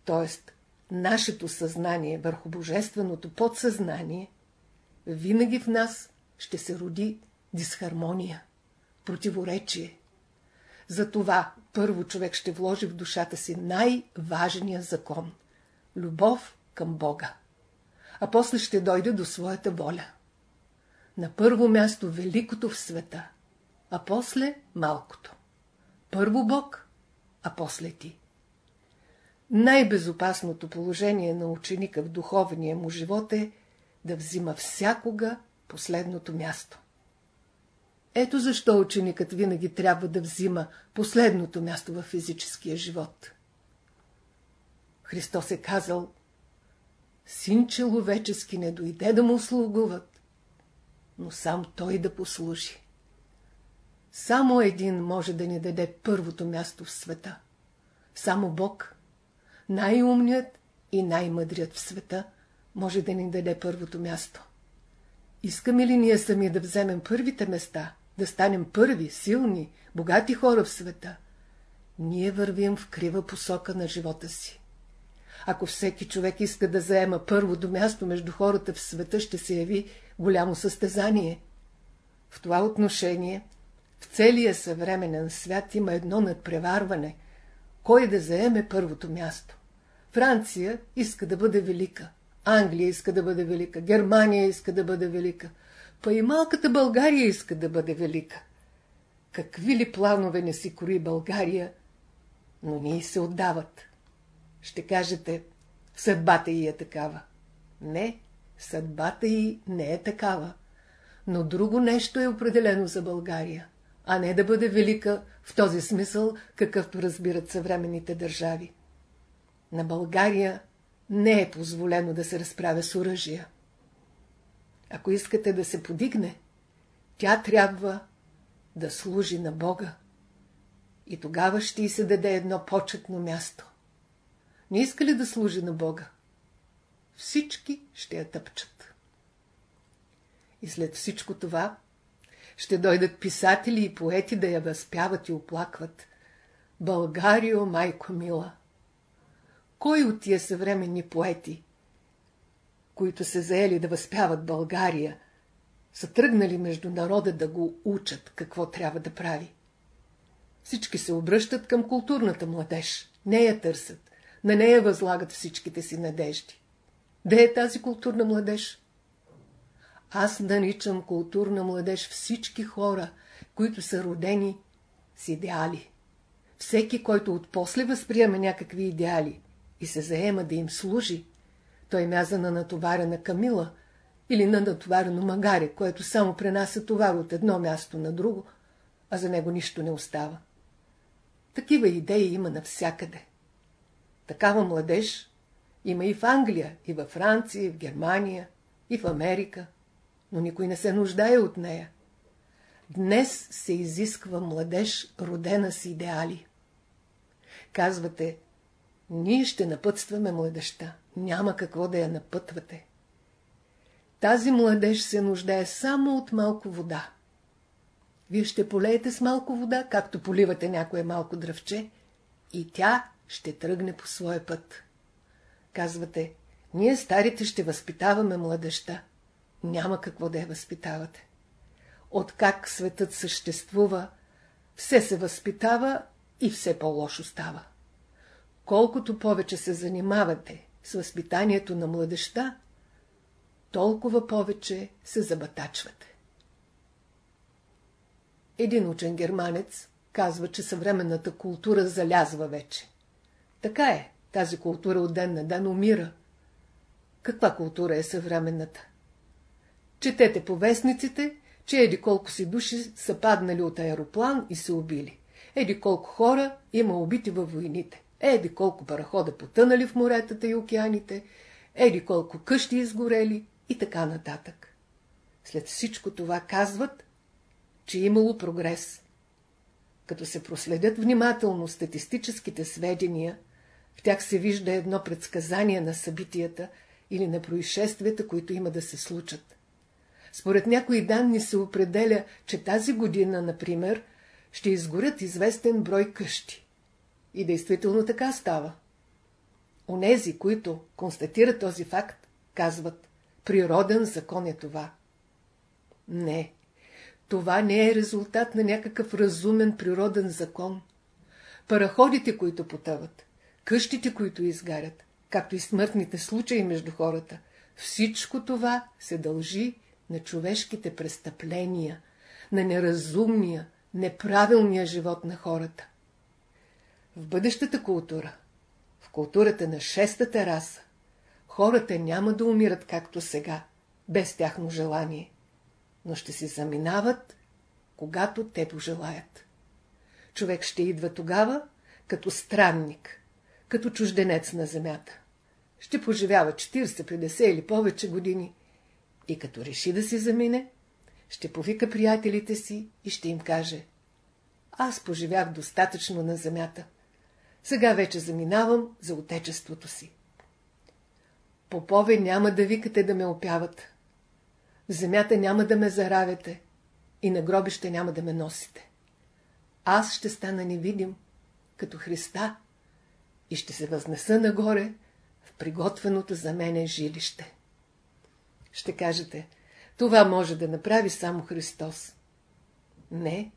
т.е. нашето съзнание върху божественото подсъзнание, винаги в нас ще се роди дисхармония, противоречие. Затова първо човек ще вложи в душата си най-важния закон – любов към Бога. А после ще дойде до своята воля. На първо място великото в света, а после малкото. Първо Бог, а после ти. Най-безопасното положение на ученика в духовния му живот е да взима всякога последното място. Ето защо ученикът винаги трябва да взима последното място в физическия живот. Христос е казал, син човечески не дойде да му слугуват, но сам той да послужи. Само един може да ни даде първото място в света. Само Бог, най-умният и най-мъдрият в света, може да ни даде първото място. Искаме ли ние сами да вземем първите места, да станем първи, силни, богати хора в света? Ние вървим в крива посока на живота си. Ако всеки човек иска да заема първото място между хората в света, ще се яви голямо състезание. В това отношение в целия съвременен свят има едно надпреварване. Кой да заеме първото място? Франция иска да бъде велика. Англия иска да бъде велика. Германия иска да бъде велика. Па и малката България иска да бъде велика. Какви ли планове не си кори България, но ние се отдават. Ще кажете, съдбата й е такава. Не, съдбата й не е такава. Но друго нещо е определено за България а не да бъде велика в този смисъл, какъвто разбират съвременните държави. На България не е позволено да се разправя с оръжия. Ако искате да се подигне, тя трябва да служи на Бога. И тогава ще й се даде едно почетно място. Не иска ли да служи на Бога? Всички ще я тъпчат. И след всичко това, ще дойдат писатели и поети да я възпяват и оплакват. Българио, майко мила! Кой от тия съвременни поети, които се заели да възпяват България, са тръгнали между народа да го учат какво трябва да прави? Всички се обръщат към културната младеж, не я търсят, на нея възлагат всичките си надежди. Де е тази културна младеж? Аз наричам културна младеж всички хора, които са родени с идеали. Всеки, който отпосле възприема някакви идеали и се заема да им служи, той мяза на натоварена камила или на натоварено магаре, което само пренася товар от едно място на друго, а за него нищо не остава. Такива идеи има навсякъде. Такава младеж има и в Англия, и във Франция, и в Германия, и в Америка но никой не се нуждае от нея. Днес се изисква младеж, родена с идеали. Казвате, ние ще напътстваме младеща. Няма какво да я напътвате. Тази младеж се нуждае само от малко вода. Вие ще полеете с малко вода, както поливате някое малко дръвче, и тя ще тръгне по своя път. Казвате, ние старите ще възпитаваме младеща няма какво да я възпитавате. Откак светът съществува, все се възпитава и все по-лошо става. Колкото повече се занимавате с възпитанието на младеща, толкова повече се забатачвате. Един учен германец казва, че съвременната култура залязва вече. Така е, тази култура от ден на ден умира. Каква култура е съвременната? Четете по вестниците, че еди колко си души са паднали от аероплан и се убили. Еди колко хора има убити във войните. Еди колко парахода потънали в моретата и океаните. Еди колко къщи изгорели и така нататък. След всичко това казват, че имало прогрес. Като се проследят внимателно статистическите сведения, в тях се вижда едно предсказание на събитията или на происшествията, които има да се случат. Според някои данни се определя, че тази година, например, ще изгорят известен брой къщи. И действително така става. Онези, които констатират този факт, казват, природен закон е това. Не, това не е резултат на някакъв разумен природен закон. Параходите, които потъват, къщите, които изгарят, както и смъртните случаи между хората, всичко това се дължи на човешките престъпления, на неразумния, неправилния живот на хората. В бъдещата култура, в културата на шестата раса, хората няма да умират както сега, без тяхно желание, но ще се заминават, когато те пожелаят. Човек ще идва тогава като странник, като чужденец на земята. Ще поживява 40, 50 или повече години и като реши да се замине, ще повика приятелите си и ще им каже Аз поживях достатъчно на земята. Сега вече заминавам за отечеството си. Попове няма да викате да ме опяват. В земята няма да ме заравяте и на гробище няма да ме носите. Аз ще стана невидим, като Христа, и ще се възнеса нагоре в приготвеното за мене жилище. Ще кажете, това може да направи само Христос. Не,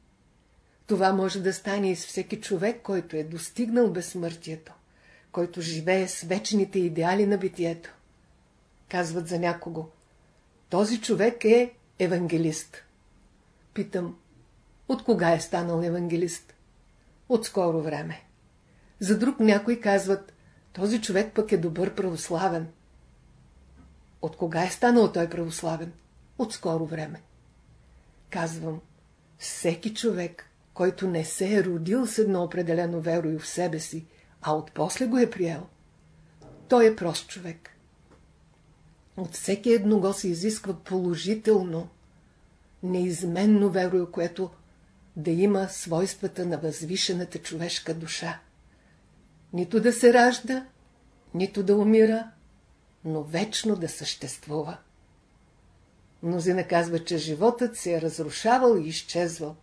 това може да стане и с всеки човек, който е достигнал безсмъртието, който живее с вечните идеали на битието. Казват за някого. Този човек е евангелист. Питам, от кога е станал евангелист? От скоро време. За друг някой казват, този човек пък е добър православен. От кога е станал той православен? От скоро време. Казвам, всеки човек, който не се е родил с едно определено верою в себе си, а отпосле го е приел, той е прост човек. От всеки едного се изисква положително, неизменно верою, което да има свойствата на възвишената човешка душа. Нито да се ражда, нито да умира, но вечно да съществува. Мнозина казва, че животът се е разрушавал и изчезвал.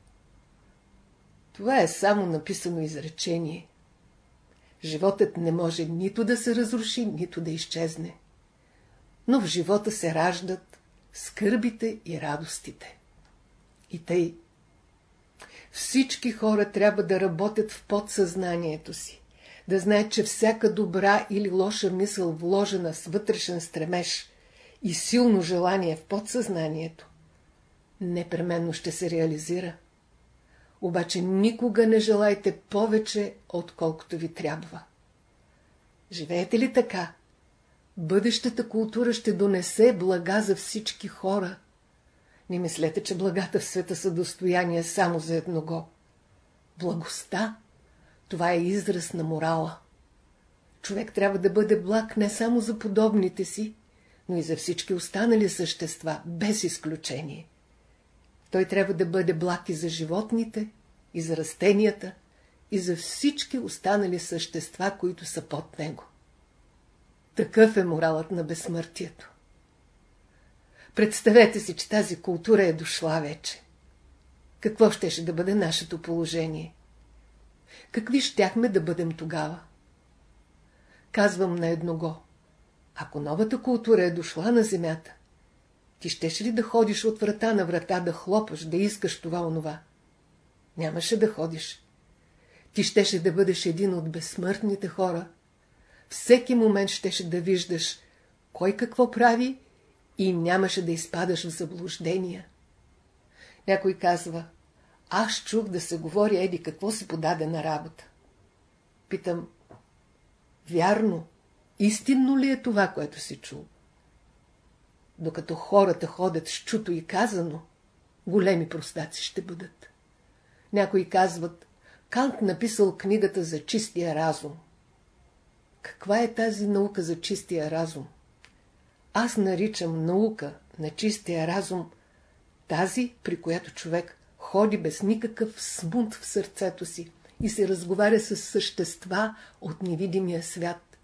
Това е само написано изречение. Животът не може нито да се разруши, нито да изчезне. Но в живота се раждат скърбите и радостите. И тъй. Всички хора трябва да работят в подсъзнанието си да знае, че всяка добра или лоша мисъл, вложена с вътрешен стремеж и силно желание в подсъзнанието, непременно ще се реализира. Обаче никога не желайте повече, отколкото ви трябва. Живеете ли така? Бъдещата култура ще донесе блага за всички хора. Не мислете, че благата в света са достояние само за едного. Благостта това е израз на морала. Човек трябва да бъде благ не само за подобните си, но и за всички останали същества, без изключение. Той трябва да бъде благ и за животните, и за растенията, и за всички останали същества, които са под него. Такъв е моралът на безсмъртието. Представете си, че тази култура е дошла вече. Какво щеше да бъде нашето положение? Какви щяхме да бъдем тогава? Казвам на едного. Ако новата култура е дошла на земята, ти щеш ли да ходиш от врата на врата, да хлопаш, да искаш това онова? Нямаше да ходиш. Ти щеше да бъдеш един от безсмъртните хора. Всеки момент щеше да виждаш кой какво прави и нямаше да изпадаш в заблуждения. Някой казва, аз чух да се говори еди какво се подаде на работа. Питам, вярно, истинно ли е това, което си чул? Докато хората ходят с чуто и казано, големи простаци ще бъдат. Някои казват, Кант написал книгата за чистия разум. Каква е тази наука за чистия разум? Аз наричам наука на чистия разум тази, при която човек ходи без никакъв смут в сърцето си и се разговаря с същества от невидимия свят.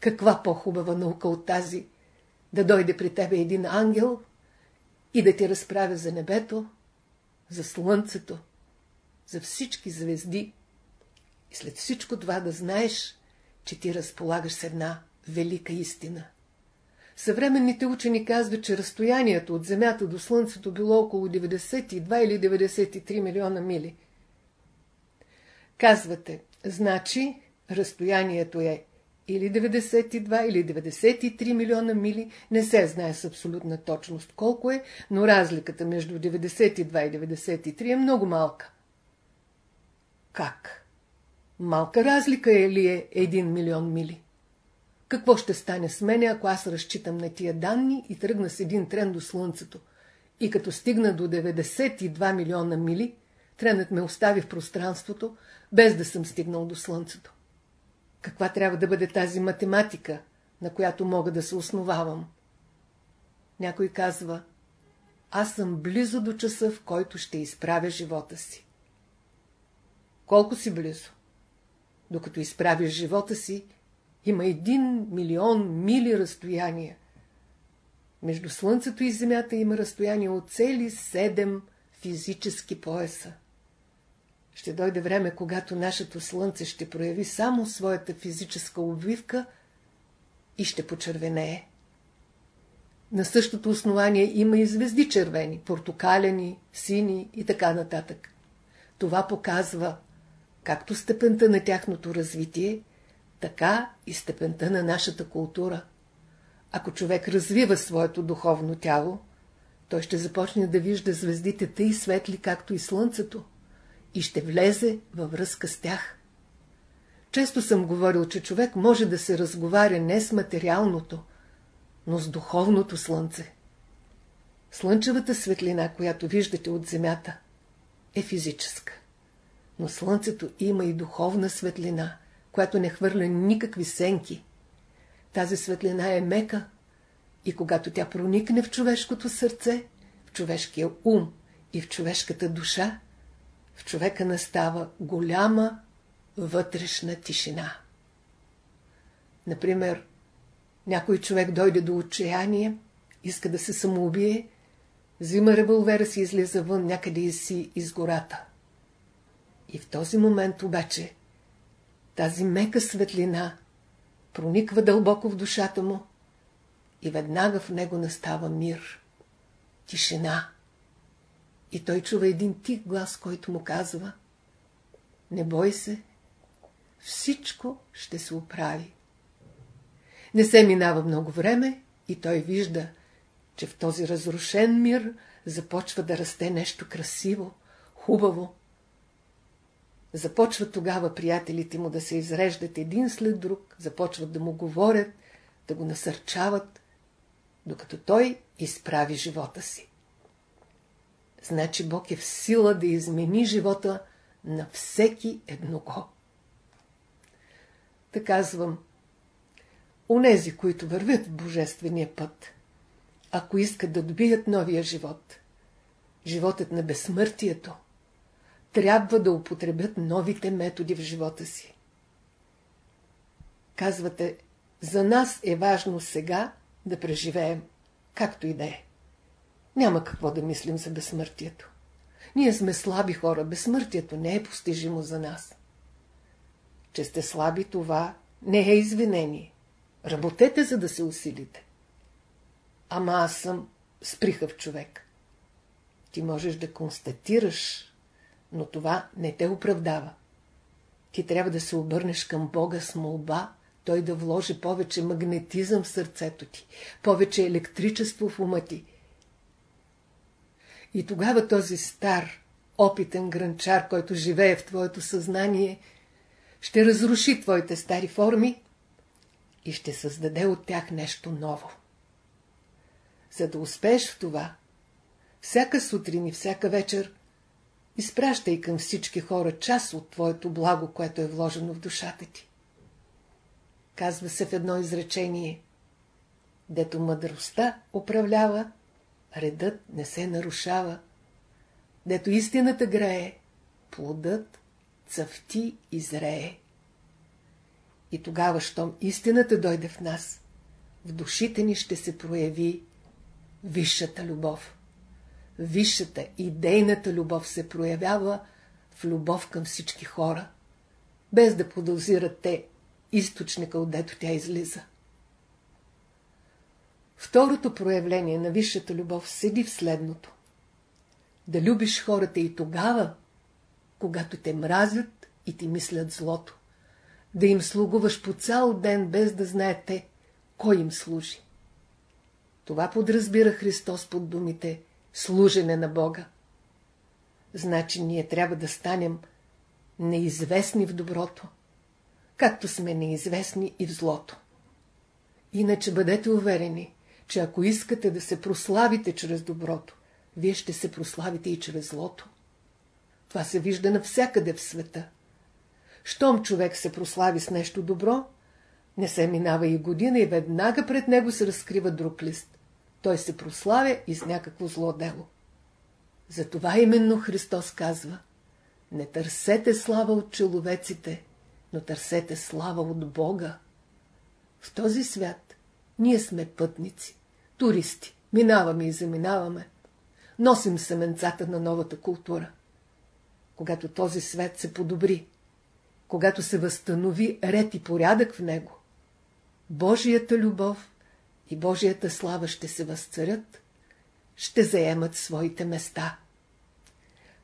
Каква по-хубава наука от тази да дойде при тебе един ангел и да ти разправя за небето, за слънцето, за всички звезди И след всичко това да знаеш, че ти разполагаш с една велика истина. Съвременните учени казват, че разстоянието от Земята до Слънцето било около 92 или 93 милиона мили. Казвате, значи разстоянието е или 92 или 93 милиона мили, не се знае с абсолютна точност колко е, но разликата между 92 и 93 е много малка. Как? Малка разлика е ли е 1 милион мили? Какво ще стане с мене, ако аз разчитам на тия данни и тръгна с един трен до Слънцето? И като стигна до 92 милиона мили, тренът ме остави в пространството, без да съм стигнал до Слънцето. Каква трябва да бъде тази математика, на която мога да се основавам? Някой казва, аз съм близо до часа, в който ще изправя живота си. Колко си близо? Докато изправиш живота си, има един милион мили разстояние. Между Слънцето и Земята има разстояние от цели седем физически пояса. Ще дойде време, когато нашето Слънце ще прояви само своята физическа обвивка и ще почервенее. На същото основание има и звезди червени, портокалени, сини и така нататък. Това показва както степента на тяхното развитие, така и степента на нашата култура. Ако човек развива своето духовно тяло, той ще започне да вижда звездите тъй светли, както и слънцето и ще влезе във връзка с тях. Често съм говорил, че човек може да се разговаря не с материалното, но с духовното слънце. Слънчевата светлина, която виждате от земята, е физическа. Но слънцето има и духовна светлина, която не хвърля никакви сенки. Тази светлина е мека и когато тя проникне в човешкото сърце, в човешкия ум и в човешката душа, в човека настава голяма вътрешна тишина. Например, някой човек дойде до отчаяние, иска да се самоубие, взима револвера си излиза вън някъде и си из гората. И в този момент обаче тази мека светлина прониква дълбоко в душата му и веднага в него настава мир, тишина. И той чува един тих глас, който му казва Не бой се, всичко ще се оправи. Не се минава много време и той вижда, че в този разрушен мир започва да расте нещо красиво, хубаво. Започват тогава приятелите му да се изреждат един след друг, започват да му говорят, да го насърчават, докато той изправи живота си. Значи Бог е в сила да измени живота на всеки едного. Та казвам, онези, които вървят в Божествения път, ако искат да добият новия живот, животът на безсмъртието, трябва да употребят новите методи в живота си. Казвате, за нас е важно сега да преживеем, както и да е. Няма какво да мислим за безсмъртието. Ние сме слаби хора, безсмъртието не е постижимо за нас. Че сте слаби, това не е извинение. Работете, за да се усилите. Ама аз съм сприхав човек. Ти можеш да констатираш, но това не те оправдава. Ти трябва да се обърнеш към Бога с молба, той да вложи повече магнетизъм в сърцето ти, повече електричество в ума ти, и тогава този стар, опитен гранчар, който живее в твоето съзнание, ще разруши твоите стари форми и ще създаде от тях нещо ново. За да успееш в това, всяка сутрин и всяка вечер изпращай към всички хора част от твоето благо, което е вложено в душата ти. Казва се в едно изречение, дето мъдростта управлява, редът не се нарушава. Дето истината грее, плодът цъфти и зрее. И тогава, щом истината дойде в нас, в душите ни ще се прояви висшата любов. Висшата, идейната любов се проявява в любов към всички хора. без да подозират те източника, отдето тя излиза. Второто проявление на висшата любов седи в следното. Да любиш хората и тогава, когато те мразят и ти мислят злото. Да им слугуваш по цял ден, без да знаят те, кой им служи. Това подразбира Христос под думите служене на Бога. Значи ние трябва да станем неизвестни в доброто, както сме неизвестни и в злото. Иначе бъдете уверени, че ако искате да се прославите чрез доброто, вие ще се прославите и чрез злото. Това се вижда навсякъде в света. Щом човек се прослави с нещо добро, не се минава и година и веднага пред него се разкрива друг лист. Той се прославя из някакво зло дело. Затова именно Христос казва Не търсете слава от човеците, но търсете слава от Бога. В този свят ние сме пътници, туристи, минаваме и заминаваме. Носим семенцата на новата култура. Когато този свет се подобри, когато се възстанови ред и порядък в него, Божията любов и Божията слава ще се възцарят, ще заемат своите места.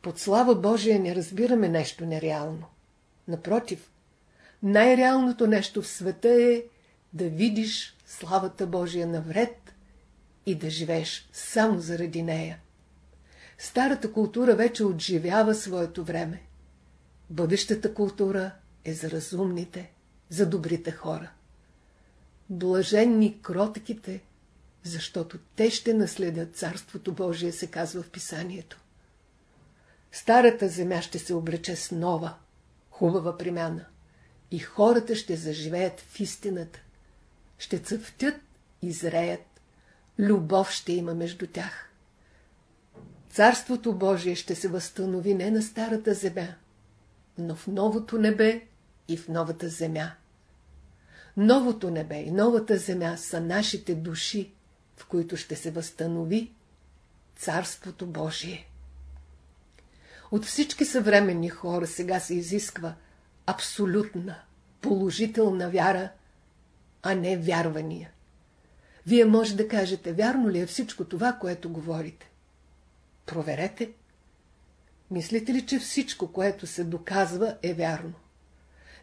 Под слава Божия не разбираме нещо нереално. Напротив, най-реалното нещо в света е да видиш славата Божия навред и да живееш само заради нея. Старата култура вече отживява своето време. Бъдещата култура е за разумните, за добрите хора. Блаженни кротките, защото те ще наследят Царството Божие, се казва в писанието. Старата земя ще се облече с нова, хубава примяна и хората ще заживеят в истината. Ще цъфтят и зреят. Любов ще има между тях. Царството Божие ще се възстанови не на старата земя, но в новото небе и в новата земя. Новото небе и новата земя са нашите души, в които ще се възстанови Царството Божие. От всички съвременни хора сега се изисква абсолютна, положителна вяра, а не вярвания. Вие може да кажете, вярно ли е всичко това, което говорите? Проверете. Мислите ли, че всичко, което се доказва, е вярно?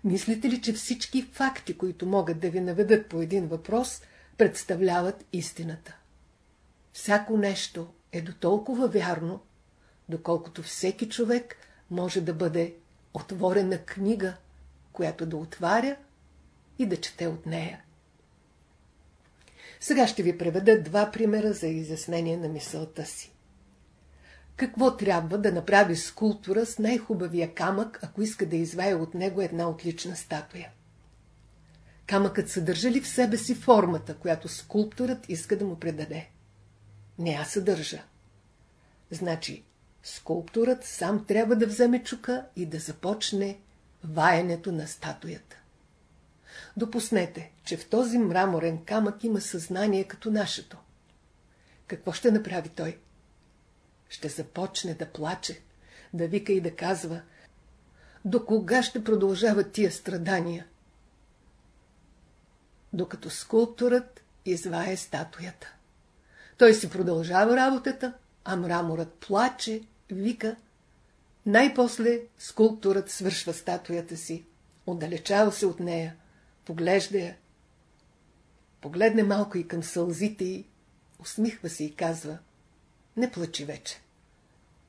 Мислите ли, че всички факти, които могат да ви наведат по един въпрос, представляват истината? Всяко нещо е до толкова вярно, доколкото всеки човек може да бъде отворена книга, която да отваря и да чете от нея. Сега ще ви преведа два примера за изяснение на мисълта си. Какво трябва да направи скулптура с най-хубавия камък, ако иска да извая от него една отлична статуя? Камъкът съдържа ли в себе си формата, която скулпторът иска да му предаде? Не я съдържа. Значи, скулпторът сам трябва да вземе чука и да започне ваенето на статуята. Допуснете, че в този мраморен камък има съзнание като нашето. Какво ще направи той? Ще започне да плаче, да вика и да казва до кога ще продължават тия страдания? Докато скулпторът извае статуята. Той си продължава работата, а мраморът плаче, вика. Най-после скулпторът свършва статуята си, отдалечава се от нея, поглежда я. Погледне малко и към сълзите й, усмихва се и казва, не плачи вече.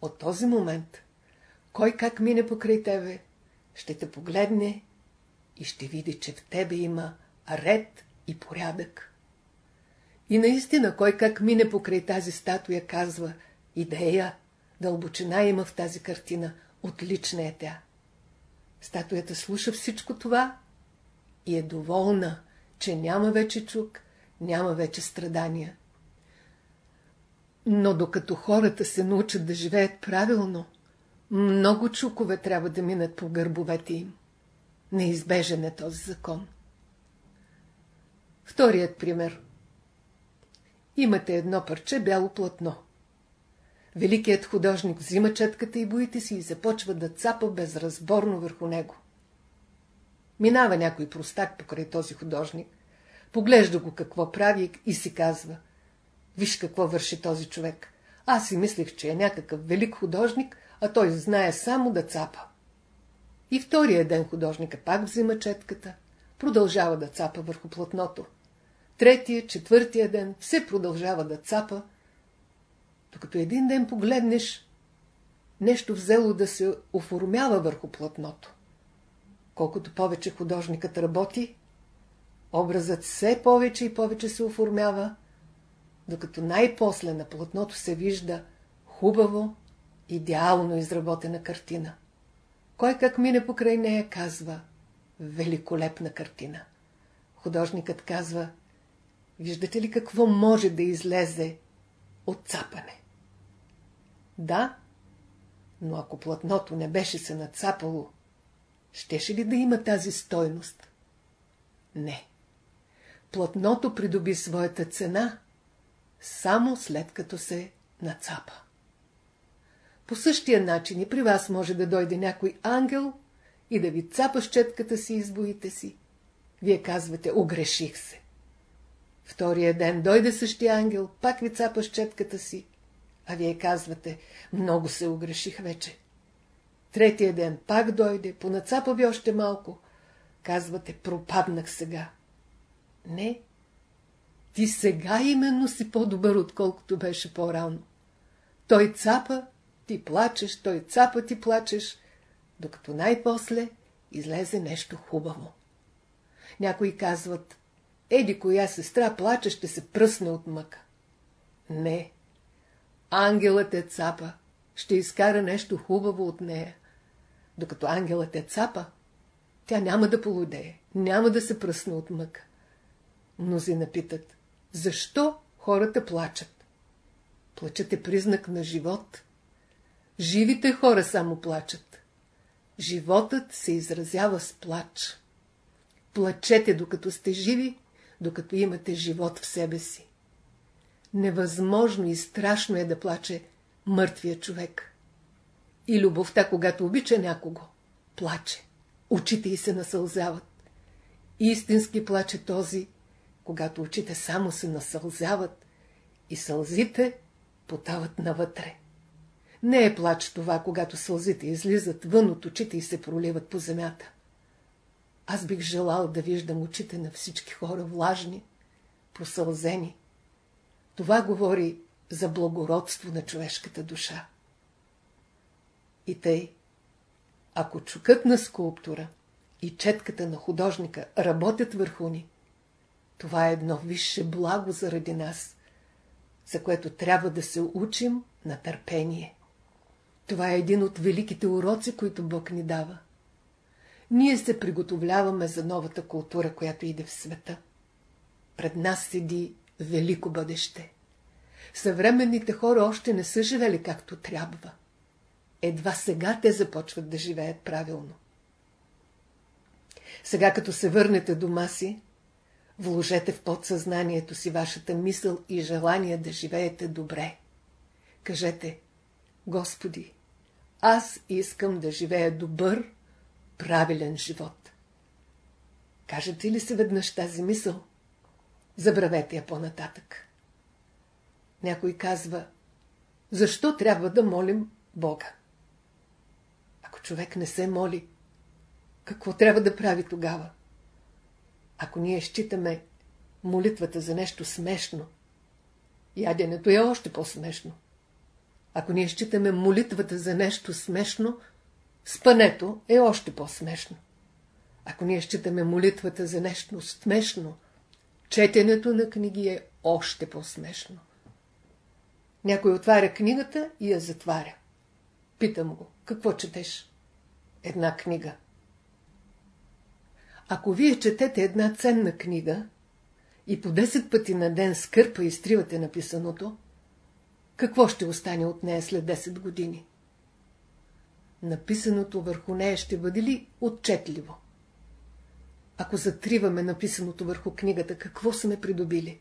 От този момент, кой как мине покрай тебе, ще те погледне и ще види, че в тебе има ред и порядък. И наистина, кой как мине покрай тази статуя, казва, идея, дълбочина има в тази картина, отлична е тя. Статуята слуша всичко това и е доволна, че няма вече чук, няма вече страдания. Но докато хората се научат да живеят правилно, много чукове трябва да минат по гърбовете им. Неизбежен е този закон. Вторият пример. Имате едно парче бяло платно. Великият художник взима четката и боите си и започва да цапа безразборно върху него. Минава някой простак покрай този художник, поглежда го какво прави и си казва. Виж какво върши този човек. Аз си мислех, че е някакъв велик художник, а той знае само да цапа. И втория ден художника пак взима четката, продължава да цапа върху платното. Третия, четвъртия ден все продължава да цапа, докато един ден погледнеш, нещо взело да се оформява върху платното. Колкото повече художникът работи, образът все повече и повече се оформява, докато най-после на платното се вижда хубаво, идеално изработена картина. Кой как мине покрай нея казва великолепна картина. Художникът казва виждате ли какво може да излезе от цапане? Да, но ако платното не беше се нацапало, щеше ли да има тази стойност? Не. Платното придоби своята цена само след като се нацапа. По същия начин и при вас може да дойде някой ангел и да ви цапа с четката си и избоите си. Вие казвате, огреших се. Втория ден дойде същия ангел, пак ви цапа с четката си, а вие казвате, много се огреших вече. Третия ден пак дойде, понацапа ви още малко. Казвате, пропаднах сега. Не, ти сега именно си по-добър, отколкото беше по-рано. Той цапа, ти плачеш, той цапа, ти плачеш, докато най-после излезе нещо хубаво. Някои казват, еди коя сестра плаче, ще се пръсне от мъка. Не, ангелът е цапа, ще изкара нещо хубаво от нея. Докато ангелът е цапа, тя няма да полудее, няма да се пръсне от мъка. Мнози напитат, защо хората плачат? Плачът е признак на живот. Живите хора само плачат. Животът се изразява с плач. Плачете, докато сте живи, докато имате живот в себе си. Невъзможно и страшно е да плаче мъртвия човек. И любовта, когато обича някого, плаче. Очите й се насълзяват. Истински плаче този, когато очите само се насълзяват и сълзите потават навътре. Не е плач това, когато сълзите излизат вън от очите и се проливат по земята. Аз бих желал да виждам очите на всички хора влажни, просълзени. Това говори за благородство на човешката душа. И тъй, ако чукът на скулптура и четката на художника работят върху ни, това е едно висше благо заради нас, за което трябва да се учим на търпение. Това е един от великите уроци, които Бог ни дава. Ние се приготовляваме за новата култура, която иде в света. Пред нас седи велико бъдеще. Съвременните хора още не са живели както трябва. Едва сега те започват да живеят правилно. Сега като се върнете дома си, вложете в подсъзнанието си вашата мисъл и желание да живеете добре. Кажете, Господи, аз искам да живея добър, правилен живот. Кажете ли се веднъж тази мисъл? Забравете я по-нататък. Някой казва, защо трябва да молим Бога? Човек не се моли, какво трябва да прави тогава? Ако ние считаме молитвата за нещо смешно, яденето е още по-смешно. Ако ние считаме молитвата за нещо смешно, спането е още по-смешно. Ако ние считаме молитвата за нещо смешно, четенето на книги е още по-смешно. Някой отваря книгата и я затваря. Питам го, какво четеш? Една книга. Ако вие четете една ценна книга и по 10 пъти на ден скърпа изтривате написаното, какво ще остане от нея след 10 години? Написаното върху нея ще бъде ли отчетливо? Ако затриваме написаното върху книгата, какво сме придобили?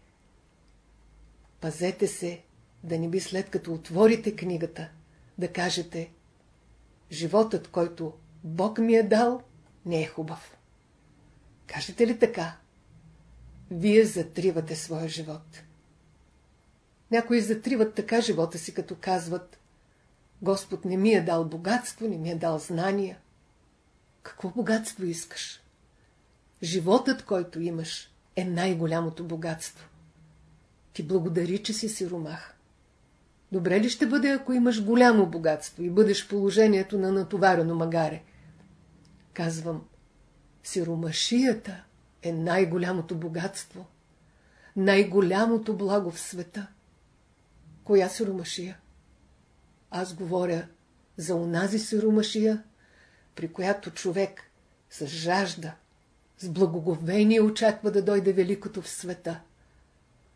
Пазете се, да не би след като отворите книгата, да кажете Животът, който Бог ми е дал, не е хубав. Кажете ли така? Вие затривате своя живот. Някои затриват така живота си, като казват Господ не ми е дал богатство, не ми е дал знания. Какво богатство искаш? Животът, който имаш, е най-голямото богатство. Ти благодари, че си сиромах. Добре ли ще бъде, ако имаш голямо богатство и бъдеш положението на натоварено магаре? Казвам, сиромашията е най-голямото богатство, най-голямото благо в света. Коя сиромашия? Аз говоря за онази сиромашия, при която човек с жажда, с благоговение очаква да дойде великото в света.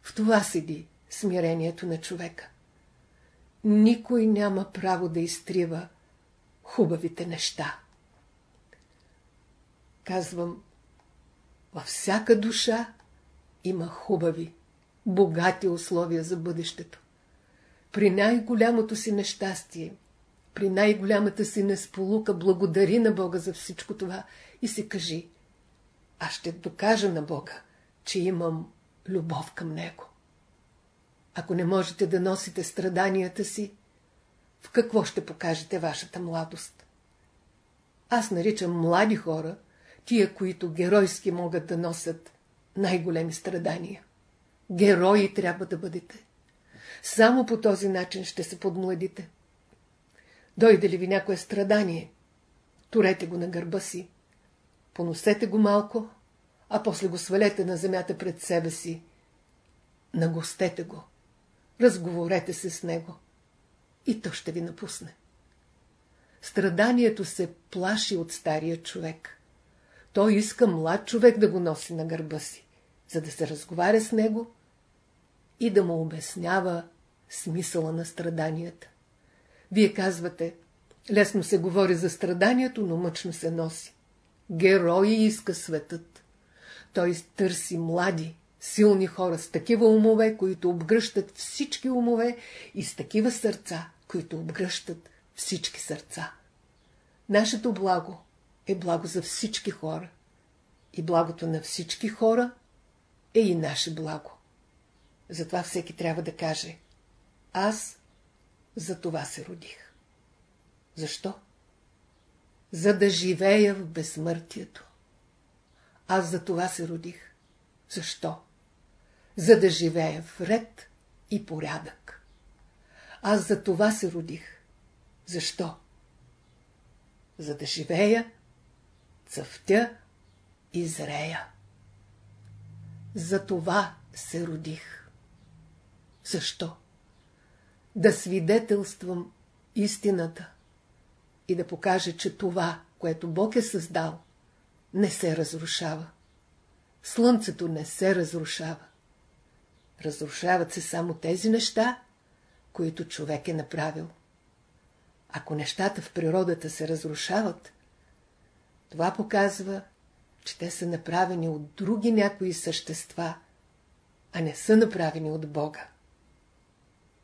В това седи смирението на човека. Никой няма право да изтрива хубавите неща. Казвам, във всяка душа има хубави, богати условия за бъдещето. При най-голямото си нещастие, при най-голямата си несполука, благодари на Бога за всичко това и си кажи, аз ще докажа на Бога, че имам любов към Него. Ако не можете да носите страданията си, в какво ще покажете вашата младост? Аз наричам млади хора, тия, които геройски могат да носят най-големи страдания. Герои трябва да бъдете. Само по този начин ще се подмладите. Дойде ли ви някое страдание, турете го на гърба си, поносете го малко, а после го свалете на земята пред себе си. Нагостете го, разговорете се с него и то ще ви напусне. Страданието се плаши от стария човек. Той иска млад човек да го носи на гърба си, за да се разговаря с него и да му обяснява смисъла на страданията. Вие казвате, лесно се говори за страданието, но мъчно се носи. Герои иска светът. Той търси млади, силни хора с такива умове, които обгръщат всички умове и с такива сърца, които обгръщат всички сърца. Нашето благо е благо за всички хора. И благото на всички хора е и наше благо. Затова всеки трябва да каже Аз за това се родих. Защо? За да живея в безсмъртието. Аз за това се родих. Защо? За да живея в ред и порядък. Аз за това се родих. Защо? За да живея, цъфтя и зрея. За това се родих. Защо? Да свидетелствам истината и да покаже, че това, което Бог е създал, не се разрушава. Слънцето не се разрушава. Разрушават се само тези неща, които човек е направил. Ако нещата в природата се разрушават, това показва, че те са направени от други някои същества, а не са направени от Бога.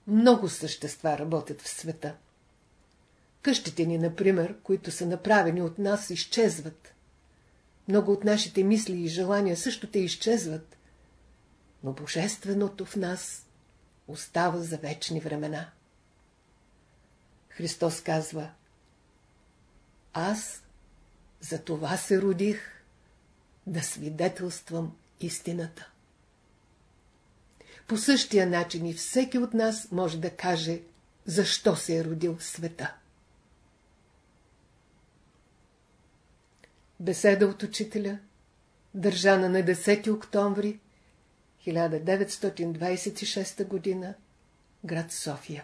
Много същества работят в света. Къщите ни, например, които са направени от нас, изчезват. Много от нашите мисли и желания също те изчезват. Но Божественото в нас остава за вечни времена. Христос казва Аз за това се родих да свидетелствам истината. По същия начин и всеки от нас може да каже, защо се е родил света. Беседа от учителя, държана на 10 октомври 1926 г. град София